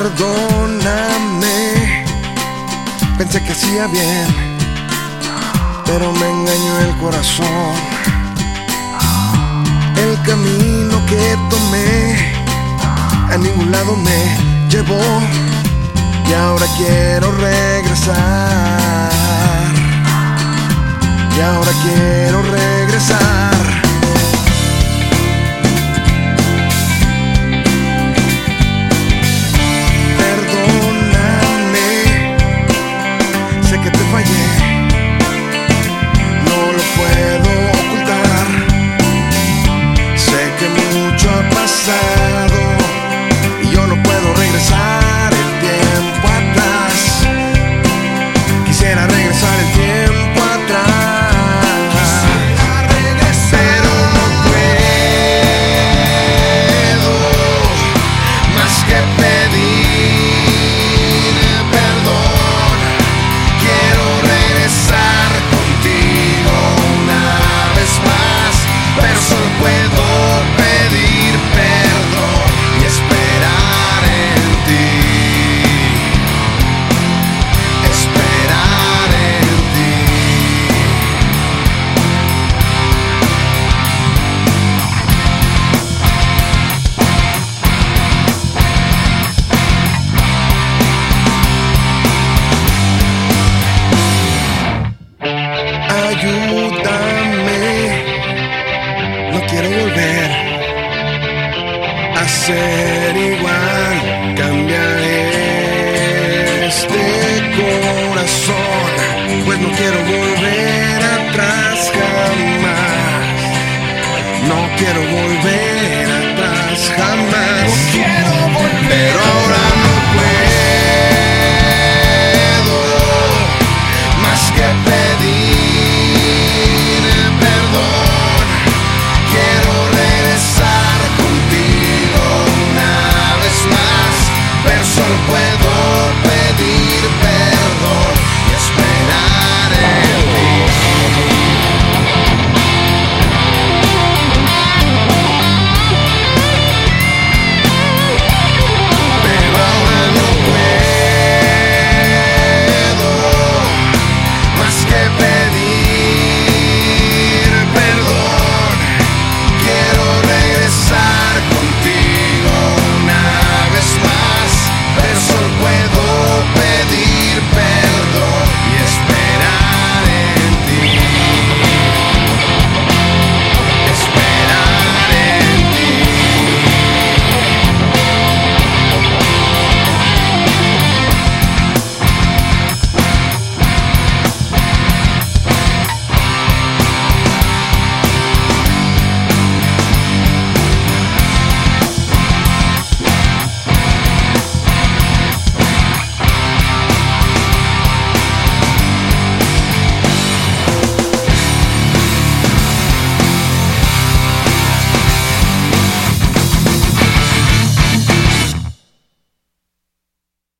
Perdóname, pensé que hacía bien, pero me engañó el corazón. El camino que tomé a ningún lado me llevó y ahora quiero regresar. Y ahora quiero regresar. ser igual. Cambia este corazón, pues no quiero volver atrás jamás. No quiero volver atrás jamás. when